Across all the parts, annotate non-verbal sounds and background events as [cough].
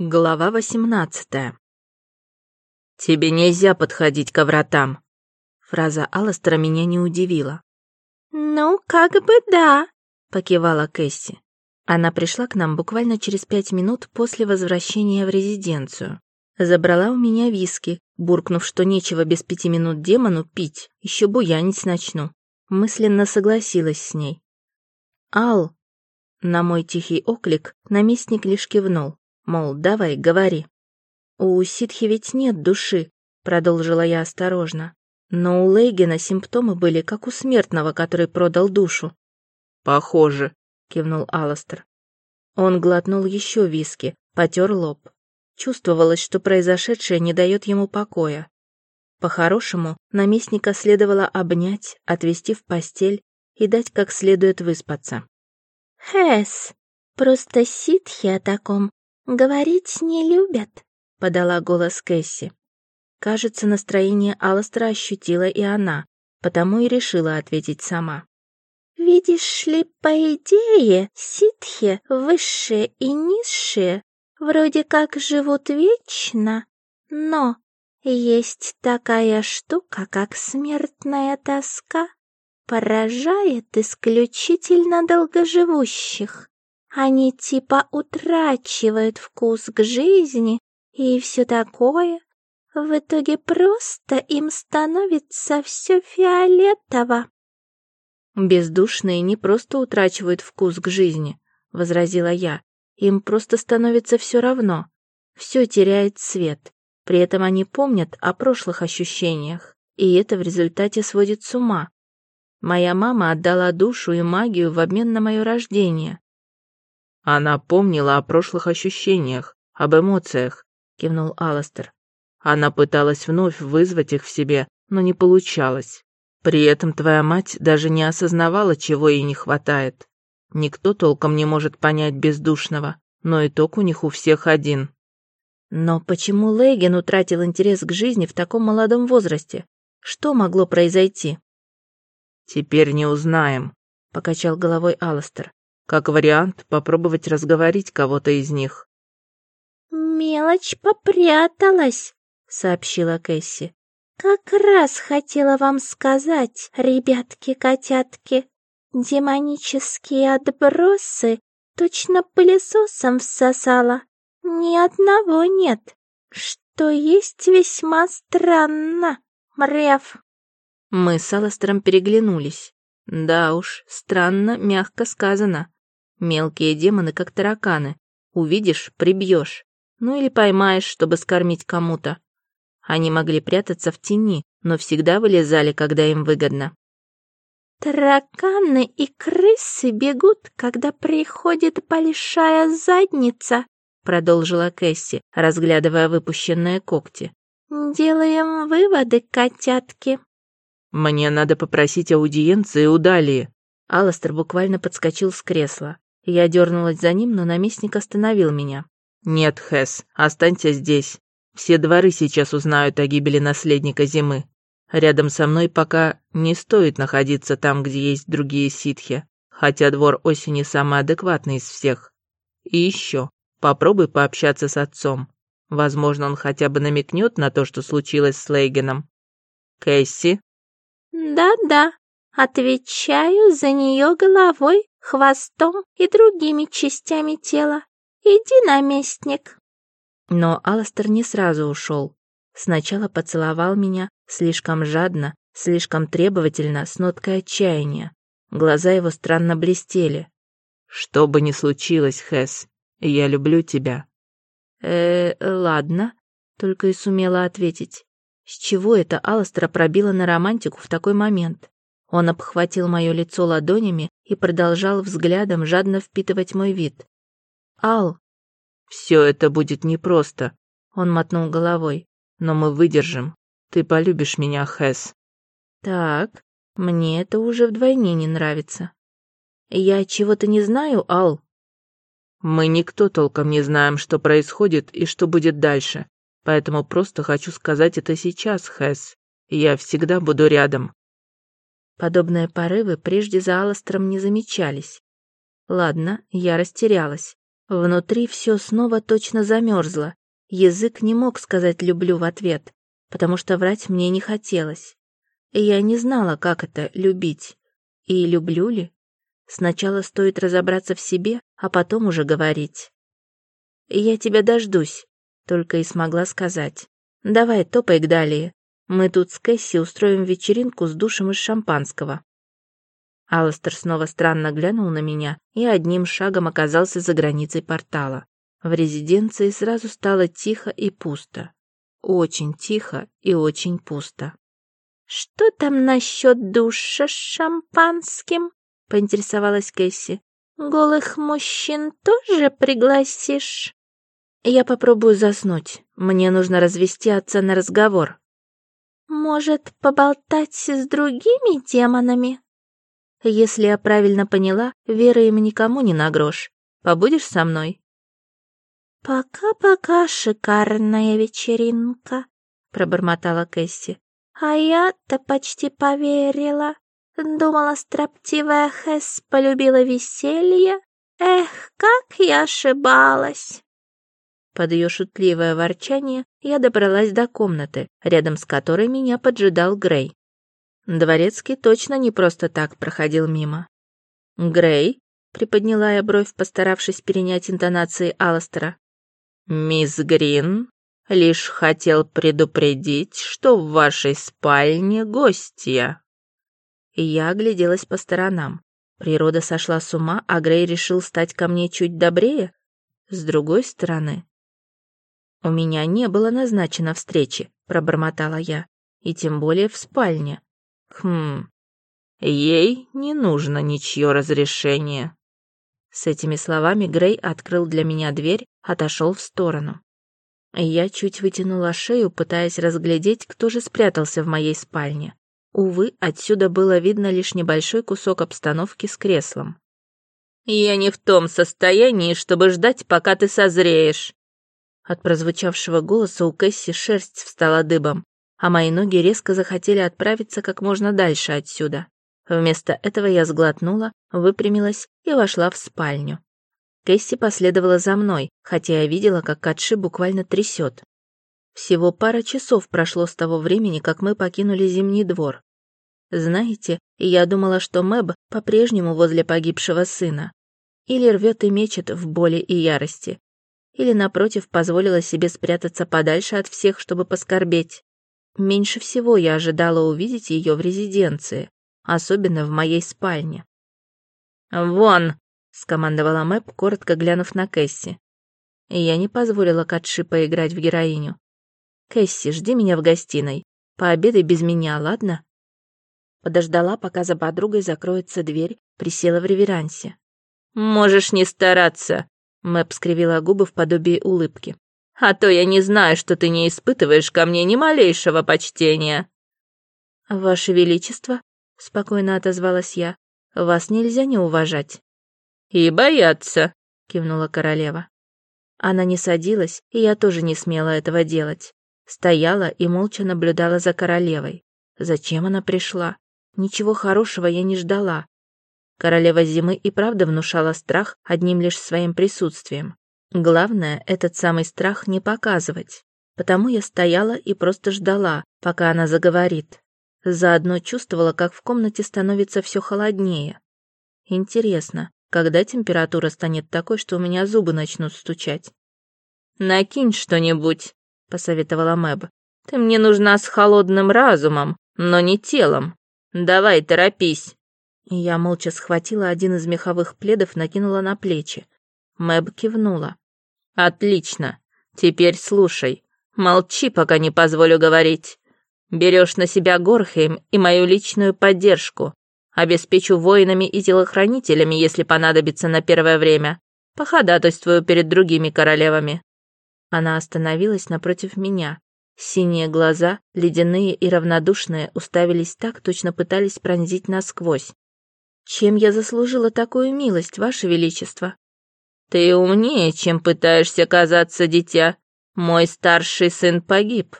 Глава восемнадцатая. «Тебе нельзя подходить к вратам!» Фраза Алластера меня не удивила. «Ну, как бы да», — покивала Кэсси. Она пришла к нам буквально через пять минут после возвращения в резиденцию. Забрала у меня виски, буркнув, что нечего без пяти минут демону пить, еще буянить начну. Мысленно согласилась с ней. «Ал!» На мой тихий оклик наместник лишь кивнул. Мол, давай, говори. У ситхи ведь нет души, продолжила я осторожно. Но у Лейгена симптомы были как у смертного, который продал душу. Похоже, кивнул Аластер. Он глотнул еще виски, потер лоб. Чувствовалось, что произошедшее не дает ему покоя. По-хорошему, наместника следовало обнять, отвести в постель и дать как следует выспаться. «Хэс, просто ситхи о таком «Говорить не любят», — подала голос Кэсси. Кажется, настроение Алластера ощутила и она, потому и решила ответить сама. «Видишь ли, по идее, ситхи, высшие и низшие, вроде как живут вечно, но есть такая штука, как смертная тоска, поражает исключительно долгоживущих. Они типа утрачивают вкус к жизни и все такое. В итоге просто им становится все фиолетово. «Бездушные не просто утрачивают вкус к жизни», — возразила я. «Им просто становится все равно. Все теряет цвет. При этом они помнят о прошлых ощущениях, и это в результате сводит с ума. Моя мама отдала душу и магию в обмен на мое рождение, она помнила о прошлых ощущениях, об эмоциях, кивнул Аластер. Она пыталась вновь вызвать их в себе, но не получалось. При этом твоя мать даже не осознавала, чего ей не хватает. Никто толком не может понять бездушного, но итог у них у всех один. Но почему Лейген утратил интерес к жизни в таком молодом возрасте? Что могло произойти? Теперь не узнаем, покачал головой Аластер. Как вариант, попробовать разговорить кого-то из них. «Мелочь попряталась», — сообщила Кэсси. «Как раз хотела вам сказать, ребятки-котятки, демонические отбросы точно пылесосом всосала. Ни одного нет, что есть весьма странно, мрев». Мы с Аластером переглянулись. Да уж, странно, мягко сказано. Мелкие демоны, как тараканы. Увидишь — прибьешь. Ну или поймаешь, чтобы скормить кому-то. Они могли прятаться в тени, но всегда вылезали, когда им выгодно. «Тараканы и крысы бегут, когда приходит большая задница», продолжила Кэсси, разглядывая выпущенные когти. «Делаем выводы, котятки». «Мне надо попросить аудиенции у Далии». Алластер буквально подскочил с кресла. Я дернулась за ним, но наместник остановил меня. «Нет, Хэс, останься здесь. Все дворы сейчас узнают о гибели наследника зимы. Рядом со мной пока не стоит находиться там, где есть другие ситхи, хотя двор осени самый адекватный из всех. И еще, попробуй пообщаться с отцом. Возможно, он хотя бы намекнет на то, что случилось с Лейгеном. Кэсси?» «Да-да, отвечаю за нее головой хвостом и другими частями тела. Иди, наместник. Но Аластер не сразу ушел. Сначала поцеловал меня слишком жадно, слишком требовательно, с ноткой отчаяния. Глаза его странно блестели. «Что бы ни случилось, Хэс, я люблю тебя». «Э, ладно», — только и сумела ответить. С чего это Аластера пробило на романтику в такой момент? Он обхватил мое лицо ладонями и продолжал взглядом жадно впитывать мой вид. «Ал!» «Все это будет непросто», — он мотнул головой. «Но мы выдержим. Ты полюбишь меня, Хэс». «Так, мне это уже вдвойне не нравится. Я чего-то не знаю, Ал?» «Мы никто толком не знаем, что происходит и что будет дальше, поэтому просто хочу сказать это сейчас, Хэс. Я всегда буду рядом». Подобные порывы прежде за Аластером не замечались. Ладно, я растерялась. Внутри все снова точно замерзло. Язык не мог сказать «люблю» в ответ, потому что врать мне не хотелось. Я не знала, как это — любить. И люблю ли? Сначала стоит разобраться в себе, а потом уже говорить. «Я тебя дождусь», — только и смогла сказать. «Давай, топай к Далии. Мы тут с Кэсси устроим вечеринку с душем из шампанского». Алластер снова странно глянул на меня и одним шагом оказался за границей портала. В резиденции сразу стало тихо и пусто. Очень тихо и очень пусто. «Что там насчет душа с шампанским?» — поинтересовалась Кэсси. «Голых мужчин тоже пригласишь?» «Я попробую заснуть. Мне нужно развести отца на разговор». «Может, поболтать с другими демонами?» Если я правильно поняла, Вера им никому не на грош. Побудешь со мной? «Пока-пока, шикарная вечеринка», — пробормотала Кэсси. «А я-то почти поверила. Думала, строптивая Хэс полюбила веселье. Эх, как я ошибалась!» Под ее шутливое ворчание я добралась до комнаты, рядом с которой меня поджидал Грей. Дворецкий точно не просто так проходил мимо. «Грей?» — приподняла я бровь, постаравшись перенять интонации Алластера. «Мисс Грин лишь хотел предупредить, что в вашей спальне гостья». Я огляделась по сторонам. Природа сошла с ума, а Грей решил стать ко мне чуть добрее? С другой стороны... «У меня не было назначено встречи», — пробормотала я, «и тем более в спальне». Хм, ей не нужно ничье разрешение. С этими словами Грей открыл для меня дверь, отошел в сторону. Я чуть вытянула шею, пытаясь разглядеть, кто же спрятался в моей спальне. Увы, отсюда было видно лишь небольшой кусок обстановки с креслом. «Я не в том состоянии, чтобы ждать, пока ты созреешь». От прозвучавшего голоса у Кэсси шерсть встала дыбом а мои ноги резко захотели отправиться как можно дальше отсюда. Вместо этого я сглотнула, выпрямилась и вошла в спальню. Кэсси последовала за мной, хотя я видела, как Катши буквально трясет. Всего пара часов прошло с того времени, как мы покинули Зимний двор. Знаете, я думала, что Мэб по-прежнему возле погибшего сына. Или рвет и мечет в боли и ярости. Или, напротив, позволила себе спрятаться подальше от всех, чтобы поскорбеть. Меньше всего я ожидала увидеть ее в резиденции, особенно в моей спальне. «Вон!» — скомандовала Мэп, коротко глянув на Кэсси. я не позволила Катши поиграть в героиню. «Кэсси, жди меня в гостиной. Пообедай без меня, ладно?» Подождала, пока за подругой закроется дверь, присела в реверансе. «Можешь не стараться», — Мэп скривила губы в подобии улыбки а то я не знаю, что ты не испытываешь ко мне ни малейшего почтения». «Ваше Величество», — спокойно отозвалась я, — «вас нельзя не уважать». «И бояться», — кивнула королева. Она не садилась, и я тоже не смела этого делать. Стояла и молча наблюдала за королевой. Зачем она пришла? Ничего хорошего я не ждала. Королева зимы и правда внушала страх одним лишь своим присутствием. Главное, этот самый страх не показывать. Потому я стояла и просто ждала, пока она заговорит. Заодно чувствовала, как в комнате становится все холоднее. Интересно, когда температура станет такой, что у меня зубы начнут стучать? «Накинь что-нибудь», — посоветовала Мэб. «Ты мне нужна с холодным разумом, но не телом. Давай, торопись». Я молча схватила один из меховых пледов, накинула на плечи. Мэб кивнула. «Отлично. Теперь слушай. Молчи, пока не позволю говорить. Берешь на себя Горхейм и мою личную поддержку. Обеспечу воинами и телохранителями, если понадобится на первое время. Походатайствую перед другими королевами». Она остановилась напротив меня. Синие глаза, ледяные и равнодушные, уставились так, точно пытались пронзить насквозь. «Чем я заслужила такую милость, Ваше Величество?» «Ты умнее, чем пытаешься казаться, дитя. Мой старший сын погиб.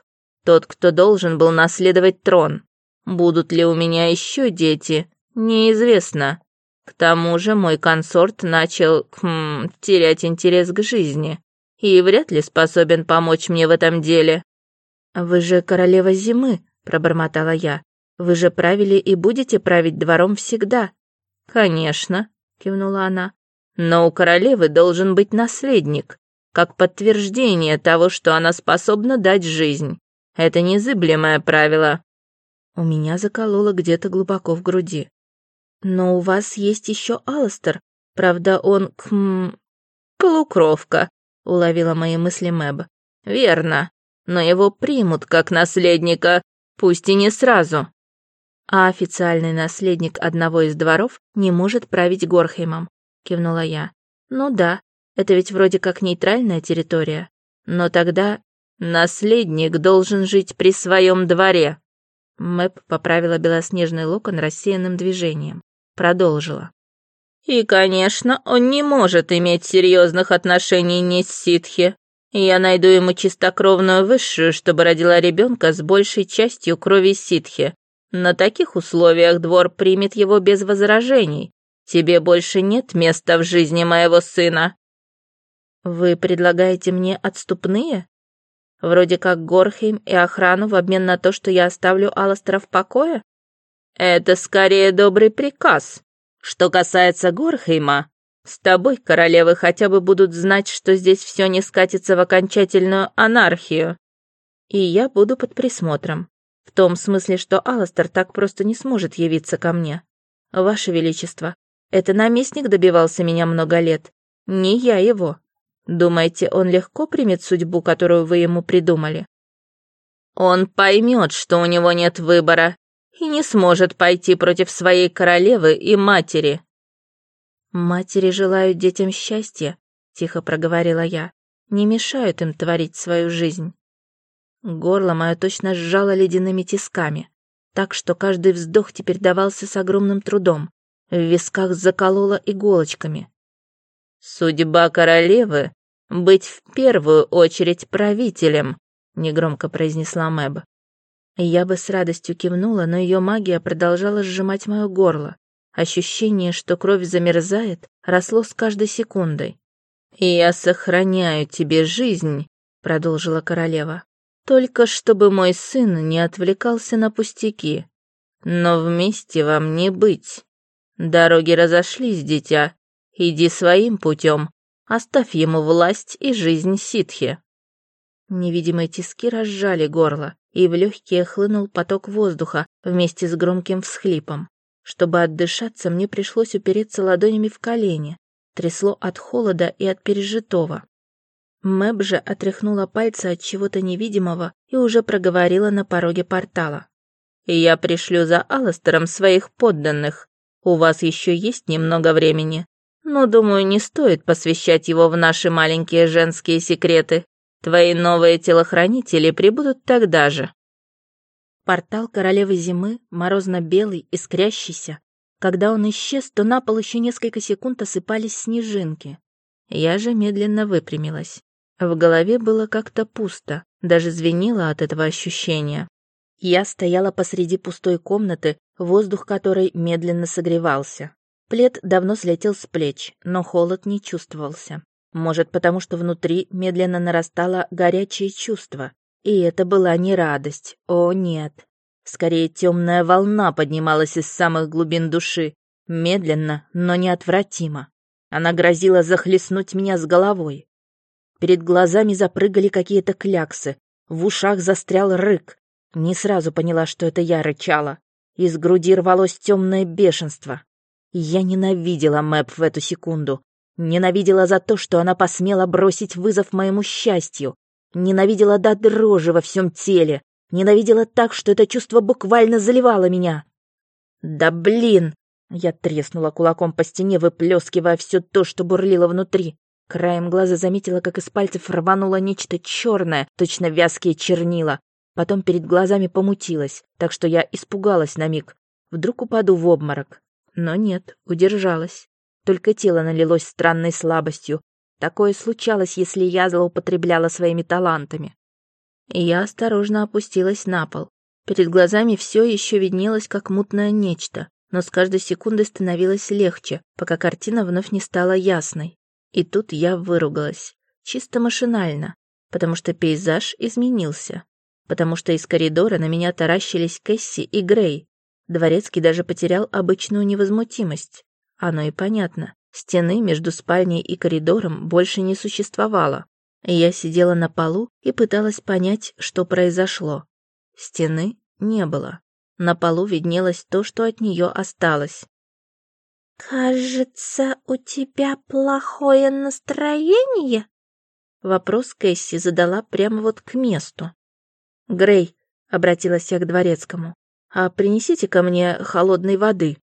Тот, кто должен был наследовать трон. Будут ли у меня еще дети, неизвестно. К тому же мой консорт начал хм, терять интерес к жизни и вряд ли способен помочь мне в этом деле. «Вы же королева зимы», — пробормотала я. «Вы же правили и будете править двором всегда». «Конечно», — кивнула она. «Но у королевы должен быть наследник, как подтверждение того, что она способна дать жизнь. Это незыблемое правило». У меня закололо где-то глубоко в груди. Но у вас есть еще Алластер. Правда, он... Хм... Полукровка, уловила мои мысли Мэб. Верно. Но его примут как наследника, пусть и не сразу. А официальный наследник одного из дворов не может править Горхеймом, кивнула я. Ну да, это ведь вроде как нейтральная территория. Но тогда наследник должен жить при своем дворе. Мэп поправила белоснежный локон рассеянным движением продолжила. «И, конечно, он не может иметь серьезных отношений ни с ситхи. Я найду ему чистокровную высшую, чтобы родила ребенка с большей частью крови ситхи. На таких условиях двор примет его без возражений. Тебе больше нет места в жизни моего сына». «Вы предлагаете мне отступные?» Вроде как Горхейм и охрану в обмен на то, что я оставлю Алластера в покое? Это скорее добрый приказ. Что касается Горхейма, с тобой королевы хотя бы будут знать, что здесь все не скатится в окончательную анархию. И я буду под присмотром. В том смысле, что Аластер так просто не сможет явиться ко мне. Ваше Величество, это наместник добивался меня много лет. Не я его. Думаете, он легко примет судьбу, которую вы ему придумали? Он поймет, что у него нет выбора, и не сможет пойти против своей королевы и матери». «Матери желают детям счастья», — тихо проговорила я, — «не мешают им творить свою жизнь». Горло мое точно сжало ледяными тисками, так что каждый вздох теперь давался с огромным трудом, в висках закололо иголочками. «Судьба королевы — быть в первую очередь правителем», — негромко произнесла Мэб. Я бы с радостью кивнула, но ее магия продолжала сжимать мое горло. Ощущение, что кровь замерзает, росло с каждой секундой. «Я сохраняю тебе жизнь», — продолжила королева, «только чтобы мой сын не отвлекался на пустяки. Но вместе вам не быть. Дороги разошлись, дитя. Иди своим путем. Оставь ему власть и жизнь ситхи». Невидимые тиски разжали горло, и в легкие хлынул поток воздуха вместе с громким всхлипом. Чтобы отдышаться, мне пришлось упереться ладонями в колени. Трясло от холода и от пережитого. Мэб же отряхнула пальцы от чего-то невидимого и уже проговорила на пороге портала. «Я пришлю за Алластером своих подданных. У вас еще есть немного времени, но, думаю, не стоит посвящать его в наши маленькие женские секреты. Твои новые телохранители прибудут тогда же. Портал королевы зимы, морозно-белый, искрящийся. Когда он исчез, то на пол еще несколько секунд осыпались снежинки. Я же медленно выпрямилась. В голове было как-то пусто, даже звенело от этого ощущения. Я стояла посреди пустой комнаты, воздух которой медленно согревался. Плед давно слетел с плеч, но холод не чувствовался. Может, потому что внутри медленно нарастало горячее чувство. И это была не радость, о нет. Скорее, темная волна поднималась из самых глубин души. Медленно, но неотвратимо. Она грозила захлестнуть меня с головой. Перед глазами запрыгали какие-то кляксы. В ушах застрял рык. Не сразу поняла, что это я рычала. Из груди рвалось темное бешенство. Я ненавидела Мэп в эту секунду. Ненавидела за то, что она посмела бросить вызов моему счастью. Ненавидела до дрожи во всем теле. Ненавидела так, что это чувство буквально заливало меня. «Да блин!» Я треснула кулаком по стене, выплескивая все то, что бурлило внутри. Краем глаза заметила, как из пальцев рвануло нечто черное, точно вязкие чернила. Потом перед глазами помутилось, так что я испугалась на миг. Вдруг упаду в обморок. Но нет, удержалась только тело налилось странной слабостью. Такое случалось, если я злоупотребляла своими талантами. И я осторожно опустилась на пол. Перед глазами все еще виднелось, как мутное нечто. но с каждой секундой становилось легче, пока картина вновь не стала ясной. И тут я выругалась, чисто машинально, потому что пейзаж изменился, потому что из коридора на меня таращились Кэсси и Грей. Дворецкий даже потерял обычную невозмутимость. Оно и понятно. Стены между спальней и коридором больше не существовало. Я сидела на полу и пыталась понять, что произошло. Стены не было. На полу виднелось то, что от нее осталось. «Кажется, у тебя плохое настроение?» Вопрос Кэсси задала прямо вот к месту. «Грей», — обратилась я к дворецкому, «а принесите ко мне холодной воды».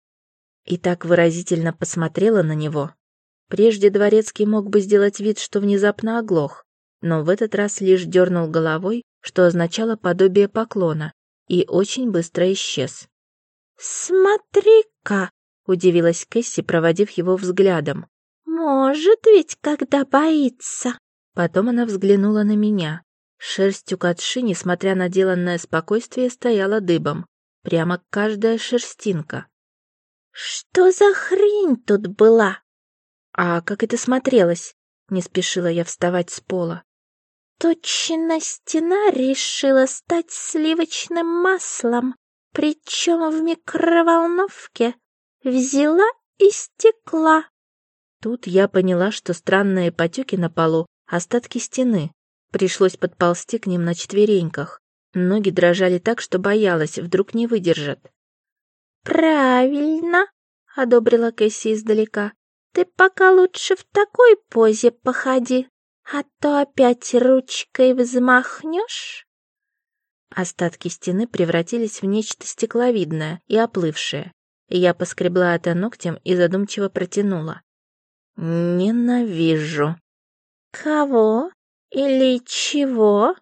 И так выразительно посмотрела на него. Прежде дворецкий мог бы сделать вид, что внезапно оглох, но в этот раз лишь дернул головой, что означало подобие поклона, и очень быстро исчез. «Смотри-ка!» — удивилась Кэсси, проводив его взглядом. «Может ведь, когда боится!» Потом она взглянула на меня. Шерсть у Катши, несмотря на деланное спокойствие, стояла дыбом. Прямо каждая шерстинка. «Что за хрень тут была?» «А как это смотрелось?» Не спешила я вставать с пола. Точно стена решила стать сливочным маслом, причем в микроволновке. Взяла и стекла. Тут я поняла, что странные потеки на полу — остатки стены. Пришлось подползти к ним на четвереньках. Ноги дрожали так, что боялась, вдруг не выдержат. «Правильно», — одобрила Кэсси издалека. «Ты пока лучше в такой позе походи, а то опять ручкой взмахнешь. Остатки стены превратились в нечто стекловидное и оплывшее. Я поскребла это ногтем и задумчиво протянула. «Ненавижу». «Кого? Или чего?»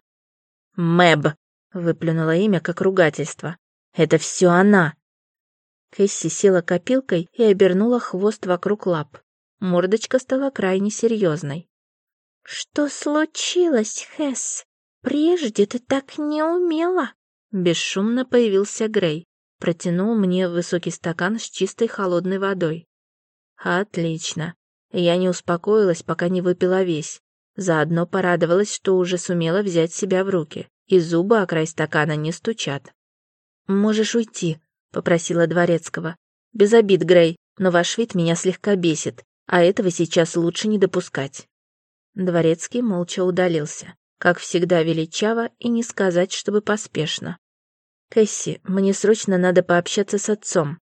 «Мэб», — выплюнула имя как ругательство. «Это все она». Кэсси села копилкой и обернула хвост вокруг лап. Мордочка стала крайне серьезной. «Что случилось, Хэс? Прежде ты так не умела!» Бесшумно появился Грей. Протянул мне высокий стакан с чистой холодной водой. «Отлично. Я не успокоилась, пока не выпила весь. Заодно порадовалась, что уже сумела взять себя в руки, и зубы о край стакана не стучат. «Можешь уйти», — попросила Дворецкого. «Без обид, Грей, но ваш вид меня слегка бесит, а этого сейчас лучше не допускать». Дворецкий молча удалился, как всегда величаво и не сказать, чтобы поспешно. «Кэсси, мне срочно надо пообщаться с отцом».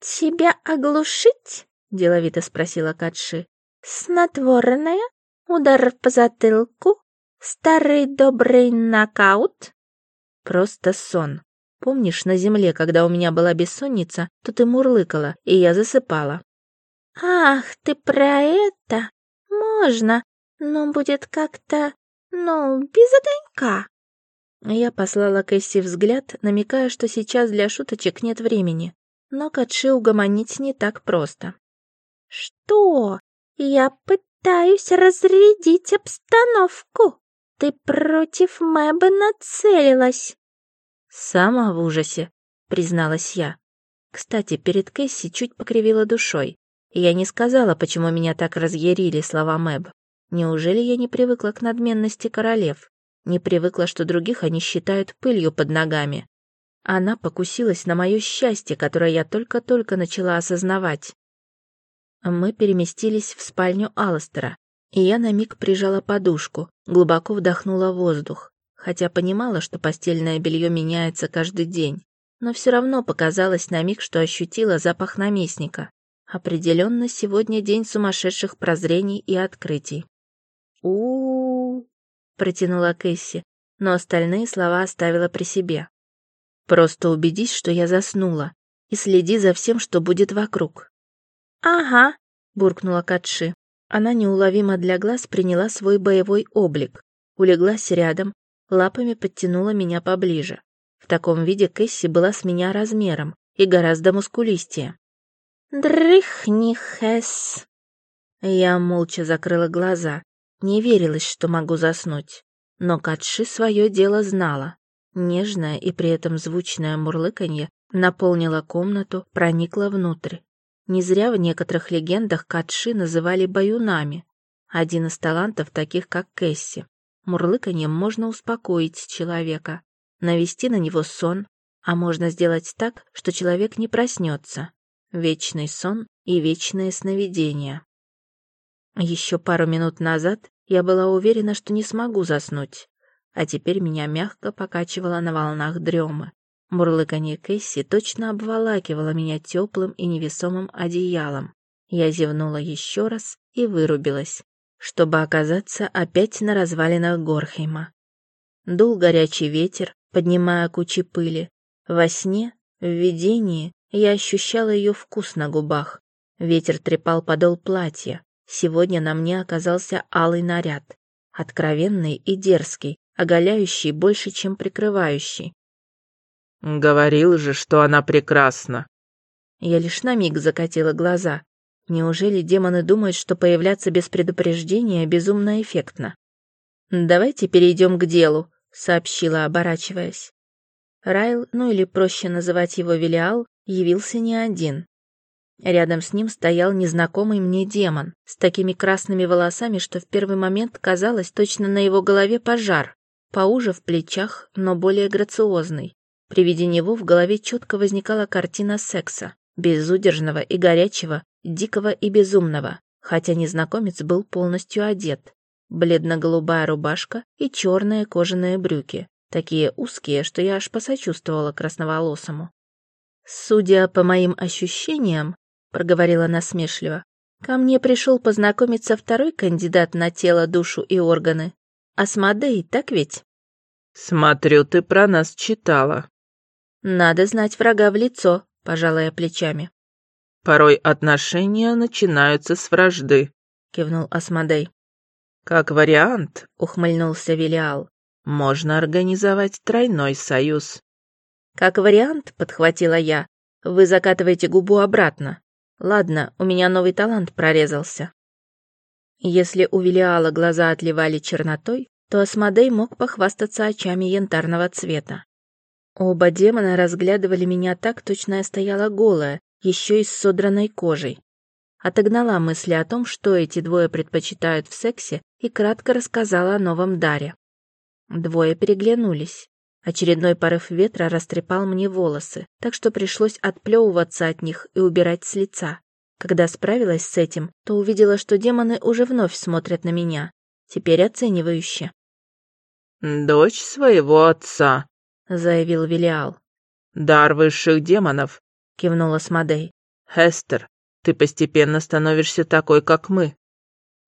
«Тебя оглушить?» — деловито спросила Катши. «Снотворное? Удар по затылку? Старый добрый нокаут?» «Просто сон. Помнишь, на земле, когда у меня была бессонница, то ты мурлыкала, и я засыпала». «Ах, ты про это? Можно, но будет как-то, ну, без огонька. Я послала Кэсси взгляд, намекая, что сейчас для шуточек нет времени. Но Катши угомонить не так просто. «Что? Я пытаюсь разрядить обстановку. Ты против Мэба нацелилась». «Сама в ужасе», — призналась я. Кстати, перед Кэсси чуть покривила душой. Я не сказала, почему меня так разъярили слова Мэб. Неужели я не привыкла к надменности королев? Не привыкла, что других они считают пылью под ногами? Она покусилась на мое счастье, которое я только-только начала осознавать. Мы переместились в спальню Алластера, и я на миг прижала подушку, глубоко вдохнула воздух, хотя понимала, что постельное белье меняется каждый день, но все равно показалось на миг, что ощутила запах наместника. Определенно, сегодня день сумасшедших прозрений и открытий у, протянула Кэсси, но остальные слова оставила при себе. «Просто убедись, что я заснула, и следи за всем, что будет вокруг». «Ага», — буркнула Катши. Она неуловимо для глаз приняла свой боевой облик, улеглась рядом, лапами подтянула меня поближе. В таком виде Кэсси была с меня размером и гораздо мускулистее. «Дрыхни, Хэс!» Я молча закрыла глаза, не верилось, что могу заснуть. Но Катши свое дело знала. Нежное и при этом звучное мурлыканье наполнила комнату, проникла внутрь. Не зря в некоторых легендах катши называли баюнами. Один из талантов таких, как Кэсси. Мурлыканьем можно успокоить человека, навести на него сон, а можно сделать так, что человек не проснется. Вечный сон и вечное сновидение. Еще пару минут назад я была уверена, что не смогу заснуть, а теперь меня мягко покачивало на волнах дремы. Мурлыканье Кэсси точно обволакивало меня теплым и невесомым одеялом. Я зевнула еще раз и вырубилась, чтобы оказаться опять на развалинах Горхейма. Дул горячий ветер, поднимая кучи пыли. Во сне, в видении, я ощущала ее вкус на губах. Ветер трепал подол платья. Сегодня на мне оказался алый наряд. Откровенный и дерзкий, оголяющий больше, чем прикрывающий. «Говорил же, что она прекрасна». Я лишь на миг закатила глаза. Неужели демоны думают, что появляться без предупреждения безумно эффектно? «Давайте перейдем к делу», — сообщила, оборачиваясь. Райл, ну или проще называть его Велиал, явился не один. Рядом с ним стоял незнакомый мне демон, с такими красными волосами, что в первый момент казалось точно на его голове пожар, поуже в плечах, но более грациозный. При виде него в голове четко возникала картина секса, безудержного и горячего, дикого и безумного, хотя незнакомец был полностью одет. Бледно-голубая рубашка и черные кожаные брюки, такие узкие, что я аж посочувствовала красноволосому. «Судя по моим ощущениям», — проговорила насмешливо, «ко мне пришел познакомиться второй кандидат на тело, душу и органы. Асмодей, так ведь?» «Смотрю, ты про нас читала», «Надо знать врага в лицо», — пожалая плечами. «Порой отношения начинаются с вражды», — кивнул Асмодей. «Как вариант», — ухмыльнулся Велиал, — «можно организовать тройной союз». «Как вариант», — подхватила я, — «вы закатываете губу обратно. Ладно, у меня новый талант прорезался». Если у Велиала глаза отливали чернотой, то Асмодей мог похвастаться очами янтарного цвета. Оба демона разглядывали меня так, точно я стояла голая, еще и с содранной кожей. Отогнала мысли о том, что эти двое предпочитают в сексе, и кратко рассказала о новом даре. Двое переглянулись. Очередной порыв ветра растрепал мне волосы, так что пришлось отплевываться от них и убирать с лица. Когда справилась с этим, то увидела, что демоны уже вновь смотрят на меня, теперь оценивающе. «Дочь своего отца», заявил Велиал. «Дар высших демонов», — кивнула Смодей. «Хестер, ты постепенно становишься такой, как мы».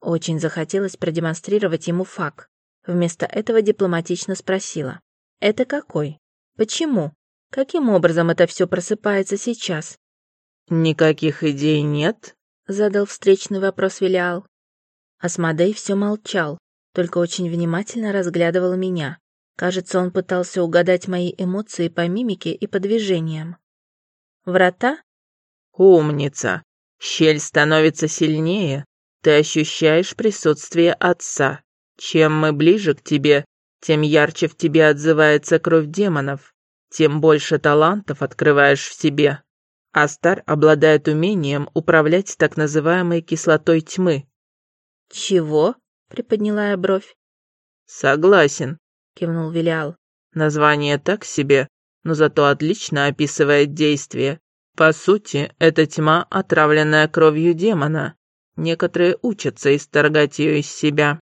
Очень захотелось продемонстрировать ему факт. Вместо этого дипломатично спросила. «Это какой? Почему? Каким образом это все просыпается сейчас?» «Никаких идей нет?» — задал встречный вопрос Велиал. Асмодей все молчал, только очень внимательно разглядывал меня. Кажется, он пытался угадать мои эмоции по мимике и по движениям. Врата? Умница. Щель становится сильнее. Ты ощущаешь присутствие отца. Чем мы ближе к тебе, тем ярче в тебе отзывается кровь демонов, тем больше талантов открываешь в себе. Астар обладает умением управлять так называемой кислотой тьмы. «Чего?» — приподняла я бровь. «Согласен. — кивнул Вилял. «Название так себе, но зато отлично описывает действие. По сути, это тьма, отравленная кровью демона. Некоторые учатся исторгать ее из себя».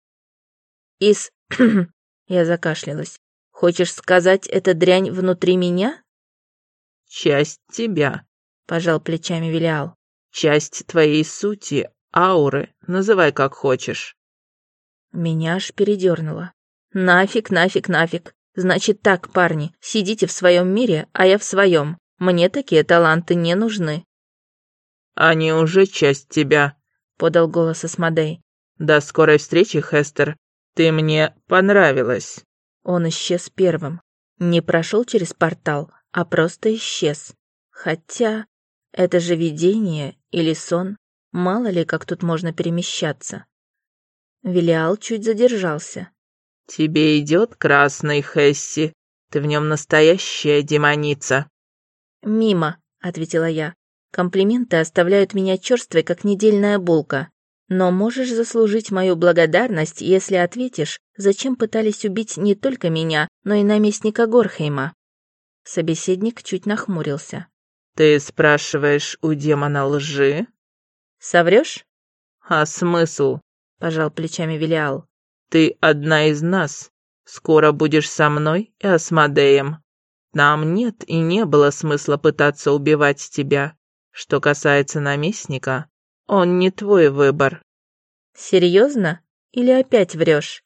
«Из...» [clears throat] — я закашлялась. «Хочешь сказать, эта дрянь внутри меня?» «Часть тебя», — пожал плечами Вилял. «Часть твоей сути, ауры, называй как хочешь». Меня аж передернуло. Нафиг, нафиг, нафиг. Значит так, парни, сидите в своем мире, а я в своем. Мне такие таланты не нужны. Они уже часть тебя, подал голос Асмодей. До скорой встречи, Хестер. Ты мне понравилась. Он исчез первым. Не прошел через портал, а просто исчез. Хотя, это же видение или сон. Мало ли, как тут можно перемещаться. Велиал чуть задержался, «Тебе идет красный Хесси, ты в нем настоящая демоница». «Мимо», — ответила я. «Комплименты оставляют меня черствой, как недельная булка. Но можешь заслужить мою благодарность, если ответишь, зачем пытались убить не только меня, но и наместника Горхейма». Собеседник чуть нахмурился. «Ты спрашиваешь у демона лжи?» «Соврешь?» «А смысл?» — пожал плечами Велиал. «Ты одна из нас. Скоро будешь со мной и Асмодеем. Нам нет и не было смысла пытаться убивать тебя. Что касается наместника, он не твой выбор». «Серьезно? Или опять врешь?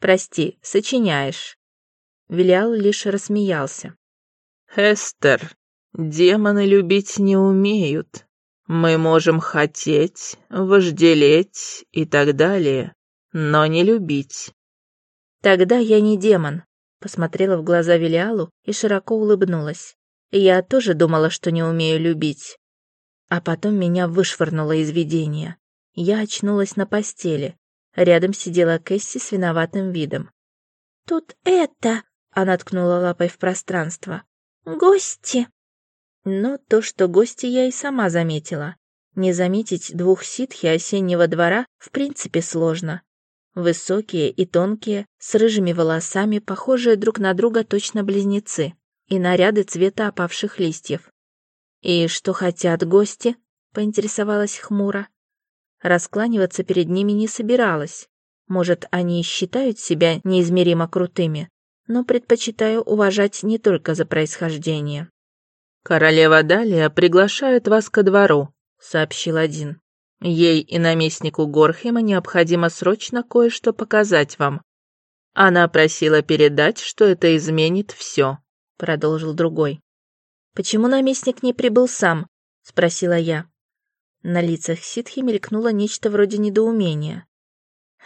Прости, сочиняешь». Велиал лишь рассмеялся. «Эстер, демоны любить не умеют. Мы можем хотеть, вожделеть и так далее, но не любить». «Тогда я не демон», — посмотрела в глаза Велиалу и широко улыбнулась. «Я тоже думала, что не умею любить. А потом меня вышвырнуло из видения. Я очнулась на постели. Рядом сидела Кэсси с виноватым видом. «Тут это...» — она ткнула лапой в пространство. «Гости!» Но то, что гости, я и сама заметила. Не заметить двух ситхи осеннего двора в принципе сложно. Высокие и тонкие, с рыжими волосами, похожие друг на друга точно близнецы, и наряды цвета опавших листьев. «И что хотят гости?» — поинтересовалась хмуро. Раскланиваться перед ними не собиралась. Может, они считают себя неизмеримо крутыми, но предпочитаю уважать не только за происхождение. «Королева Далия приглашает вас ко двору», — сообщил один. «Ей и наместнику Горхема необходимо срочно кое-что показать вам. Она просила передать, что это изменит все», — продолжил другой. «Почему наместник не прибыл сам?» — спросила я. На лицах ситхи мелькнуло нечто вроде недоумения.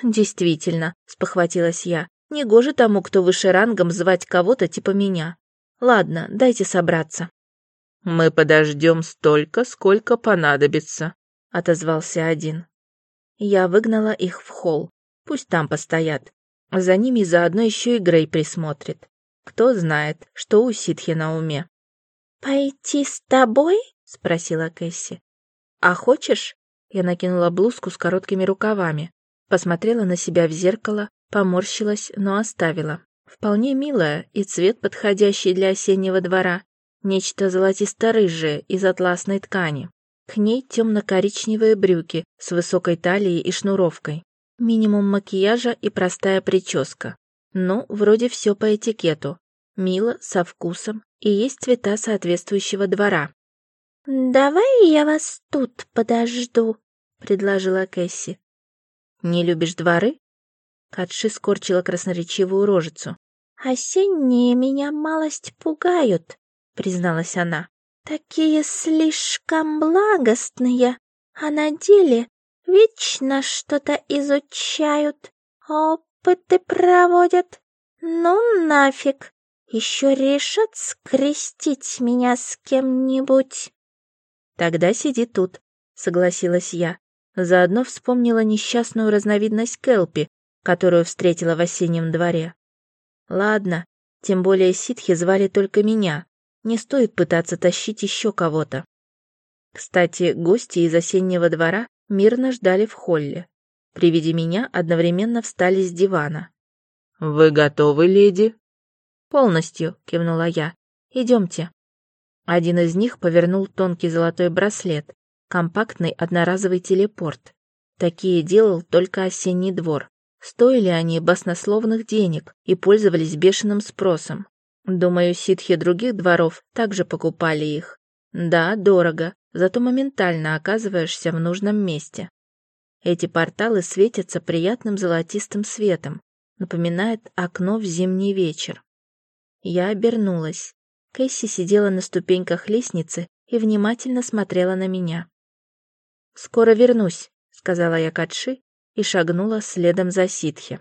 «Действительно», — спохватилась я, — «негоже тому, кто выше рангом, звать кого-то типа меня. Ладно, дайте собраться». «Мы подождем столько, сколько понадобится», — отозвался один. Я выгнала их в холл. Пусть там постоят. За ними заодно еще и Грей присмотрит. Кто знает, что у ситхи на уме. «Пойти с тобой?» — спросила Кэсси. «А хочешь?» Я накинула блузку с короткими рукавами, посмотрела на себя в зеркало, поморщилась, но оставила. Вполне милая и цвет подходящий для осеннего двора. Нечто золотисто-рыжее из атласной ткани. К ней темно-коричневые брюки с высокой талией и шнуровкой. Минимум макияжа и простая прическа. Ну, вроде все по этикету. Мило, со вкусом, и есть цвета соответствующего двора. «Давай я вас тут подожду», — предложила Кэсси. «Не любишь дворы?» Катши скорчила красноречивую рожицу. «Осенние меня малость пугают», — призналась она. «Такие слишком благостные, а на деле вечно что-то изучают, опыты проводят. Ну нафиг, еще решат скрестить меня с кем-нибудь. Тогда сиди тут, согласилась я. Заодно вспомнила несчастную разновидность Келпи, которую встретила в осеннем дворе. Ладно, тем более ситхи звали только меня. Не стоит пытаться тащить еще кого-то. Кстати, гости из осеннего двора мирно ждали в холле. При виде меня одновременно встали с дивана. «Вы готовы, леди?» «Полностью», — кивнула я. «Идемте». Один из них повернул тонкий золотой браслет, компактный одноразовый телепорт. Такие делал только осенний двор. Стоили они баснословных денег и пользовались бешеным спросом. Думаю, ситхи других дворов также покупали их. Да, дорого, зато моментально оказываешься в нужном месте. Эти порталы светятся приятным золотистым светом, напоминает окно в зимний вечер. Я обернулась. Кэсси сидела на ступеньках лестницы и внимательно смотрела на меня. «Скоро вернусь», — сказала я Катши и шагнула следом за ситхи.